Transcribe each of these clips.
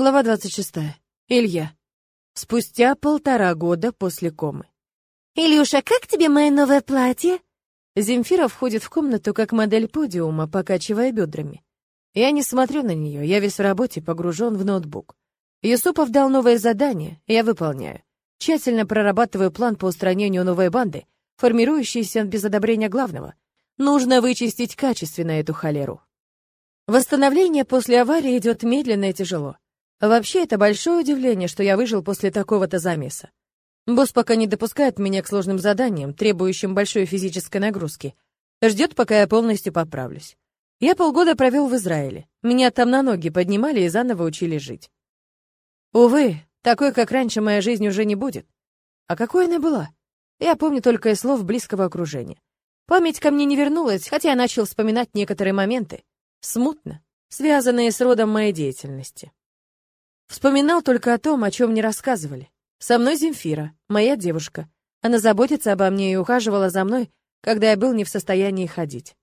Глава 26. Илья. Спустя полтора года после комы. «Илюша, как тебе мое новое платье?» Земфира входит в комнату как модель подиума, покачивая бедрами. Я не смотрю на нее, я весь в работе, погружен в ноутбук. Юсупов дал новое задание, я выполняю. Тщательно прорабатываю план по устранению новой банды, формирующейся без одобрения главного. Нужно вычистить качественно эту холеру. Восстановление после аварии идет медленно и тяжело. Вообще, это большое удивление, что я выжил после такого-то замеса. Босс пока не допускает меня к сложным заданиям, требующим большой физической нагрузки. Ждет, пока я полностью поправлюсь. Я полгода провел в Израиле. Меня там на ноги поднимали и заново учили жить. Увы, такой, как раньше, моя жизнь уже не будет. А какой она была? Я помню только из слов близкого окружения. Память ко мне не вернулась, хотя я начал вспоминать некоторые моменты. Смутно, связанные с родом моей деятельности. Вспоминал только о том, о чем не рассказывали. Со мной Земфира, моя девушка. Она заботится обо мне и ухаживала за мной, когда я был не в состоянии ходить.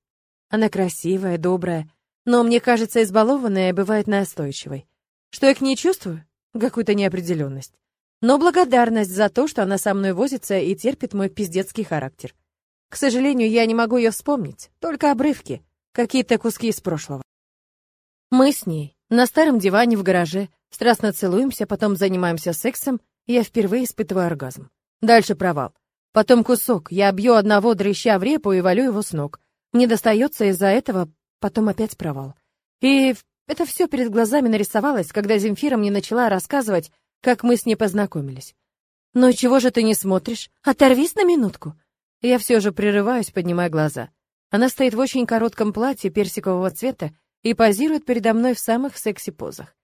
Она красивая, добрая, но, мне кажется, избалованная бывает настойчивой. Что я к ней чувствую? Какую-то неопределенность. Но благодарность за то, что она со мной возится и терпит мой пиздецкий характер. К сожалению, я не могу ее вспомнить, только обрывки, какие-то куски из прошлого. Мы с ней на старом диване в гараже, Страстно целуемся, потом занимаемся сексом, и я впервые испытываю оргазм. Дальше провал. Потом кусок. Я бью одного дрыща в репу и валю его с ног. Мне достается из-за этого, потом опять провал. И это все перед глазами нарисовалось, когда Земфира мне начала рассказывать, как мы с ней познакомились. «Ну чего же ты не смотришь? Оторвись на минутку!» Я все же прерываюсь, поднимая глаза. Она стоит в очень коротком платье персикового цвета и позирует передо мной в самых секси-позах.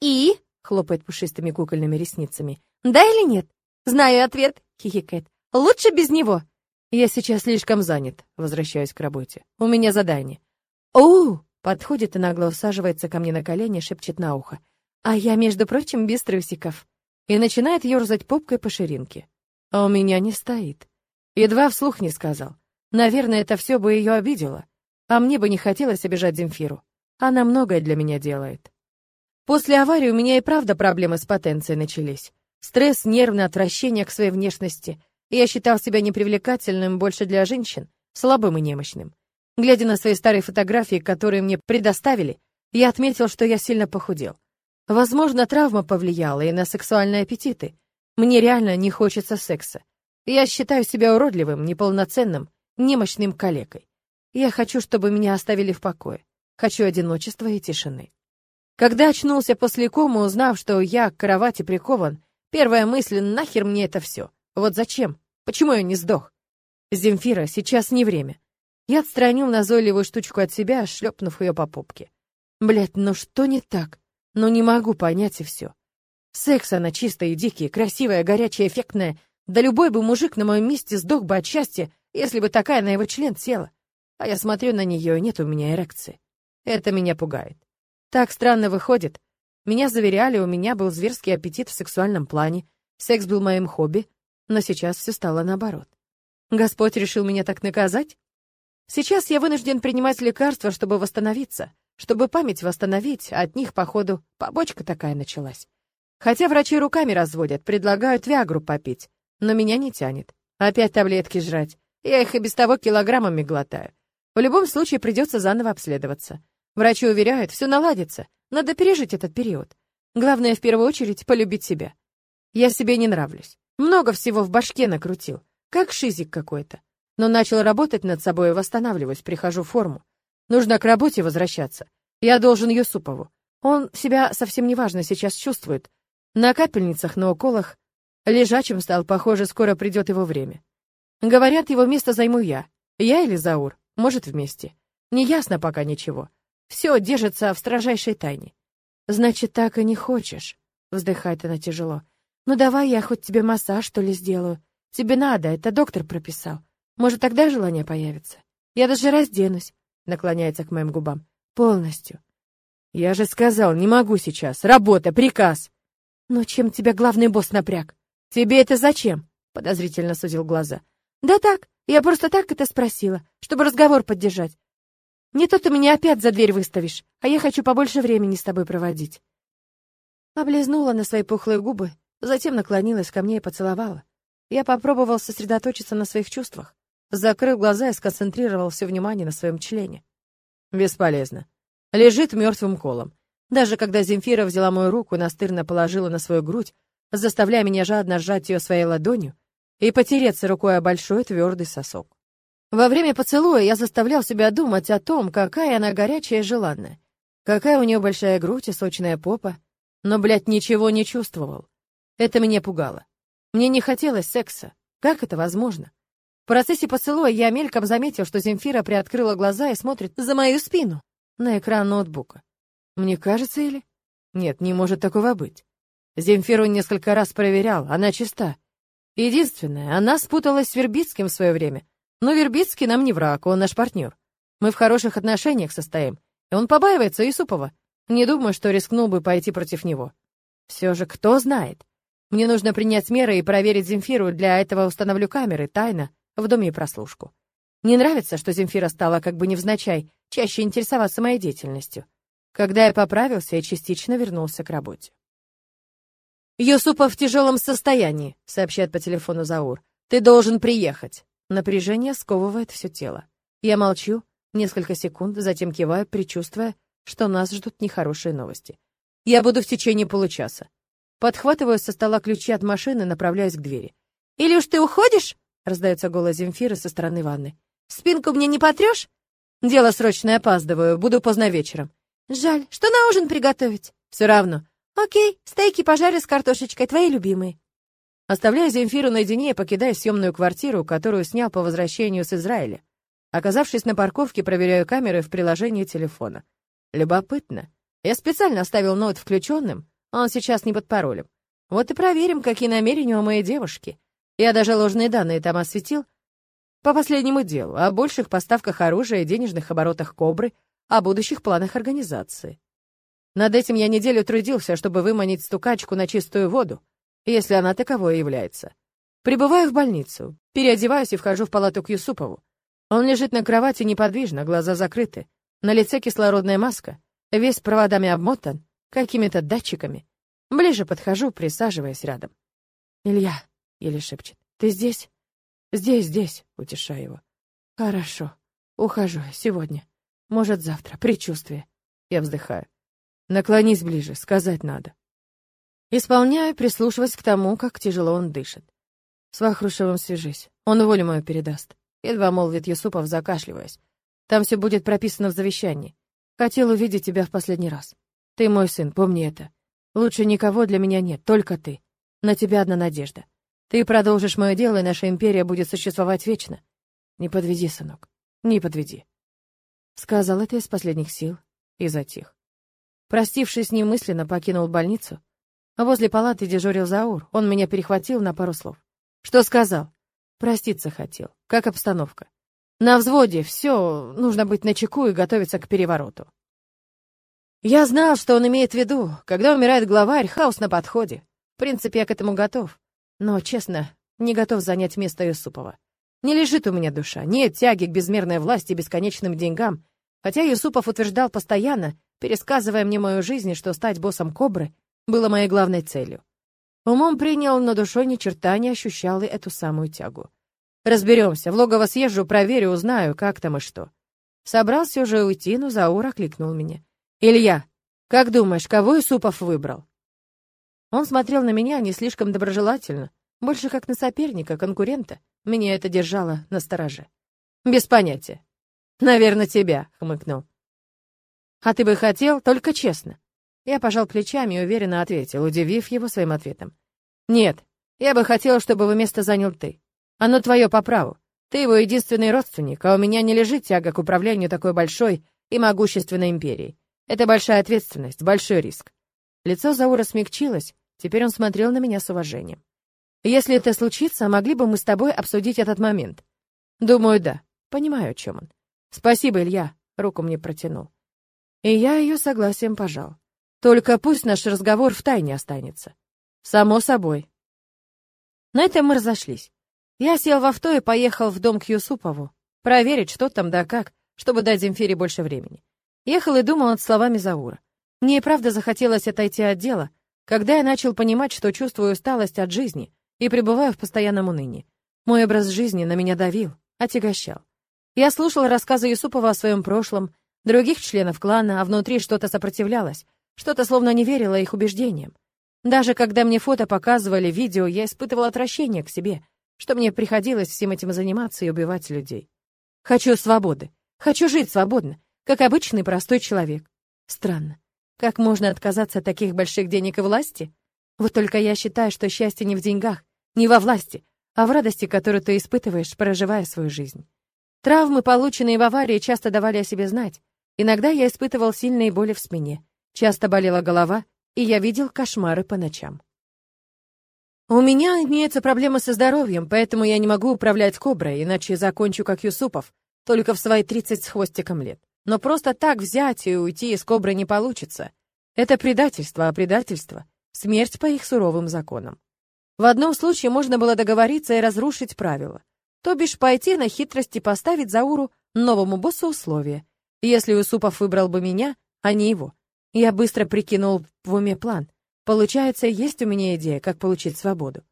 «И?» — хлопает пушистыми кукольными ресницами. «Да или нет?» «Знаю ответ», — хихикает. «Лучше без него». «Я сейчас слишком занят», — возвращаюсь к работе. «У меня задание». «Оу!» — подходит и нагло усаживается ко мне на колени, шепчет на ухо. «А я, между прочим, без трусиков». И начинает ерзать попкой по ширинке. А у меня не стоит. Едва вслух не сказал. Наверное, это все бы ее обидело. А мне бы не хотелось обижать Земфиру. Она многое для меня делает. После аварии у меня и правда проблемы с потенцией начались. Стресс, нервное отвращение к своей внешности. Я считал себя непривлекательным больше для женщин, слабым и немощным. Глядя на свои старые фотографии, которые мне предоставили, я отметил, что я сильно похудел. Возможно, травма повлияла и на сексуальные аппетиты. Мне реально не хочется секса. Я считаю себя уродливым, неполноценным, немощным калекой. Я хочу, чтобы меня оставили в покое. Хочу одиночества и тишины. Когда очнулся после комы, узнав, что я к кровати прикован, первая мысль — нахер мне это все? Вот зачем? Почему я не сдох? Земфира, сейчас не время. Я отстранил назойливую штучку от себя, шлепнув ее по попке. Блять, ну что не так? Ну не могу понять и все. Секс она чистая и дикий, красивая, горячая, эффектная. Да любой бы мужик на моем месте сдох бы от счастья, если бы такая на его член села. А я смотрю на нее, и нет у меня эрекции. Это меня пугает. Так странно выходит. Меня заверяли, у меня был зверский аппетит в сексуальном плане, секс был моим хобби, но сейчас все стало наоборот. Господь решил меня так наказать? Сейчас я вынужден принимать лекарства, чтобы восстановиться, чтобы память восстановить, а от них, походу, побочка такая началась. Хотя врачи руками разводят, предлагают Виагру попить, но меня не тянет. Опять таблетки жрать. Я их и без того килограммами глотаю. В любом случае придется заново обследоваться. Врачи уверяют, все наладится. Надо пережить этот период. Главное, в первую очередь, полюбить себя. Я себе не нравлюсь. Много всего в башке накрутил. Как шизик какой-то. Но начал работать над собой и восстанавливаюсь, прихожу в форму. Нужно к работе возвращаться. Я должен Юсупову. Он себя совсем неважно сейчас чувствует. На капельницах, на уколах. Лежачим стал, похоже, скоро придет его время. Говорят, его место займу я. Я или Заур. Может, вместе. Неясно пока ничего. Все держится в строжайшей тайне. Значит, так и не хочешь. Вздыхает она тяжело. Ну давай я хоть тебе массаж, что ли, сделаю. Тебе надо, это доктор прописал. Может, тогда желание появится. Я даже разденусь. Наклоняется к моим губам. Полностью. Я же сказал, не могу сейчас. Работа, приказ. Но чем тебя главный босс напряг? Тебе это зачем? Подозрительно сузил глаза. Да так, я просто так это спросила, чтобы разговор поддержать. Не то ты меня опять за дверь выставишь, а я хочу побольше времени с тобой проводить. Облизнула на свои пухлые губы, затем наклонилась ко мне и поцеловала. Я попробовал сосредоточиться на своих чувствах. Закрыл глаза и сконцентрировал все внимание на своем члене. Бесполезно. Лежит мертвым колом. Даже когда Земфира взяла мою руку и настырно положила на свою грудь, заставляя меня жадно сжать ее своей ладонью и потереться рукой о большой твердый сосок. Во время поцелуя я заставлял себя думать о том, какая она горячая и желанная, какая у нее большая грудь и сочная попа, но, блядь, ничего не чувствовал. Это меня пугало. Мне не хотелось секса. Как это возможно? В процессе поцелуя я мельком заметил, что Земфира приоткрыла глаза и смотрит за мою спину, на экран ноутбука. Мне кажется, или? Нет, не может такого быть. Земфиру несколько раз проверял, она чиста. Единственное, она спуталась с Вербицким в свое время. Но Вербицкий нам не враг, он наш партнер. Мы в хороших отношениях состоим, и он побаивается Исупова. Не думаю, что рискнул бы пойти против него. Все же, кто знает. Мне нужно принять меры и проверить Земфиру, для этого установлю камеры, тайно, в доме и прослушку. Не нравится, что Земфира стала как бы невзначай чаще интересоваться моей деятельностью. Когда я поправился, я частично вернулся к работе. «Юсупов в тяжелом состоянии», — сообщает по телефону Заур. «Ты должен приехать». Напряжение сковывает все тело. Я молчу несколько секунд, затем киваю, предчувствуя, что нас ждут нехорошие новости. Я буду в течение получаса. Подхватываю со стола ключи от машины, направляюсь к двери. «Или уж ты уходишь?» — раздается голос Земфиры со стороны ванны. «Спинку мне не потрешь?» «Дело срочное, опаздываю, буду поздно вечером». «Жаль, что на ужин приготовить?» «Все равно». «Окей, стейки пожарю с картошечкой, твои любимые». Оставляю Земфиру наедине и покидаю съемную квартиру, которую снял по возвращению с Израиля. Оказавшись на парковке, проверяю камеры в приложении телефона. Любопытно. Я специально оставил ноут включенным, он сейчас не под паролем. Вот и проверим, какие намерения у моей девушки. Я даже ложные данные там осветил. По последнему делу, о больших поставках оружия и денежных оборотах «Кобры», о будущих планах организации. Над этим я неделю трудился, чтобы выманить стукачку на чистую воду, если она таковой является. Прибываю в больницу, переодеваюсь и вхожу в палату к Юсупову. Он лежит на кровати неподвижно, глаза закрыты, на лице кислородная маска, весь проводами обмотан, какими-то датчиками. Ближе подхожу, присаживаясь рядом. «Илья», — еле шепчет, — «ты здесь?» «Здесь, здесь», — утешаю его. «Хорошо. Ухожу сегодня. Может, завтра. Предчувствие». Я вздыхаю. «Наклонись ближе, сказать надо». Исполняю, прислушиваясь к тому, как тяжело он дышит. С Вахрушевым свяжись. Он волю мою передаст. Едва молвит Юсупов, закашливаясь. Там все будет прописано в завещании. Хотел увидеть тебя в последний раз. Ты мой сын, помни это. Лучше никого для меня нет, только ты. На тебя одна надежда. Ты продолжишь мое дело, и наша империя будет существовать вечно. Не подведи, сынок, не подведи. Сказал это из последних сил и затих. Простившись с ним мысленно, покинул больницу. Возле палаты дежурил Заур. Он меня перехватил на пару слов. Что сказал? Проститься хотел. Как обстановка? На взводе, все, нужно быть начеку и готовиться к перевороту. Я знал, что он имеет в виду. Когда умирает главарь, хаос на подходе. В принципе, я к этому готов. Но, честно, не готов занять место Юсупова. Не лежит у меня душа, нет тяги к безмерной власти и бесконечным деньгам. Хотя Юсупов утверждал постоянно, пересказывая мне мою жизнь, что стать боссом Кобры было моей главной целью. Умом принял, но душой ни черта не ощущал и эту самую тягу. Разберемся, в логово съезжу, проверю, узнаю, как там и что. Собрался уже уйти, но Заур кликнул меня. «Илья, как думаешь, кого Исупов выбрал?» Он смотрел на меня не слишком доброжелательно, больше как на соперника, конкурента. Меня это держало на стороже. «Без понятия». «Наверное, тебя», — хмыкнул. «А ты бы хотел, только честно». Я пожал плечами и уверенно ответил, удивив его своим ответом. «Нет, я бы хотел, чтобы его место занял ты. Оно твое по праву. Ты его единственный родственник, а у меня не лежит тяга к управлению такой большой и могущественной империей. Это большая ответственность, большой риск. Лицо Заура смягчилось, теперь он смотрел на меня с уважением. Если это случится, могли бы мы с тобой обсудить этот момент? Думаю, да. Понимаю, о чем он. Спасибо, Илья, руку мне протянул. И я ее согласием пожал. Только пусть наш разговор в тайне останется. Само собой. На этом мы разошлись. Я сел в авто и поехал в дом к Юсупову, проверить, что там да как, чтобы дать Земфире больше времени. Ехал и думал над словами Заура. Мне и правда захотелось отойти от дела. Когда я начал понимать, что чувствую усталость от жизни и пребываю в постоянном унынии. Мой образ жизни на меня давил, отягощал. Я слушал рассказы Юсупова о своем прошлом, других членов клана, а внутри что-то сопротивлялось, что-то словно не верило их убеждениям. Даже когда мне фото показывали, видео, я испытывал отвращение к себе, что мне приходилось всем этим заниматься и убивать людей. Хочу свободы. Хочу жить свободно, как обычный простой человек. Странно. Как можно отказаться от таких больших денег и власти? Вот только я считаю, что счастье не в деньгах, не во власти, а в радости, которую ты испытываешь, проживая свою жизнь. Травмы, полученные в аварии, часто давали о себе знать. Иногда я испытывал сильные боли в спине. Часто болела голова, и я видел кошмары по ночам. У меня имеются проблемы со здоровьем, поэтому я не могу управлять коброй, иначе закончу как Юсупов, только в свои 30 с хвостиком лет. Но просто так взять и уйти из кобры не получится. Это предательство, а предательство — смерть по их суровым законам. В одном случае можно было договориться и разрушить правила. То бишь пойти на хитрость и поставить Зауру новому боссу условия. Если Юсупов выбрал бы меня, а не его. Я быстро прикинул в уме план. Получается, есть у меня идея, как получить свободу.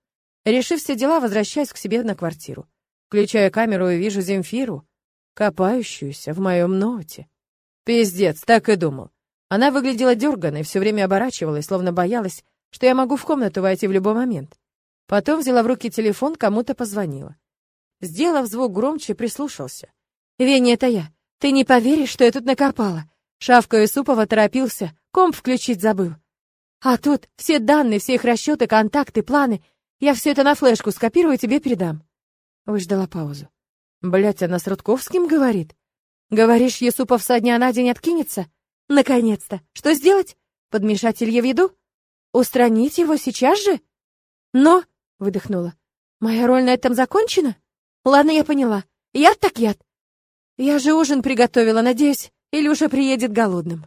Решив все дела, возвращаюсь к себе на квартиру. Включаю камеру и вижу Земфиру, копающуюся в моем ноуте. Пиздец, так и думал. Она выглядела дерганой, все время оборачивалась, словно боялась, что я могу в комнату войти в любой момент. Потом взяла в руки телефон, кому-то позвонила. Сделав звук громче, прислушался. «Веня, это я. Ты не поверишь, что я тут накопала. Шавка Исупова торопился, комп включить забыл. А тут все данные, все их расчеты, контакты, планы. Я все это на флешку скопирую и тебе передам». Выждала паузу. Блять, она с Рудковским говорит? Говоришь, Есупов со дня на день откинется? Наконец-то. Что сделать? Подмешать Илье в еду? Устранить его сейчас же? Но, выдохнула. Моя роль на этом закончена? Ладно, я поняла. Яд так яд. Я же ужин приготовила, надеюсь, уже приедет голодным.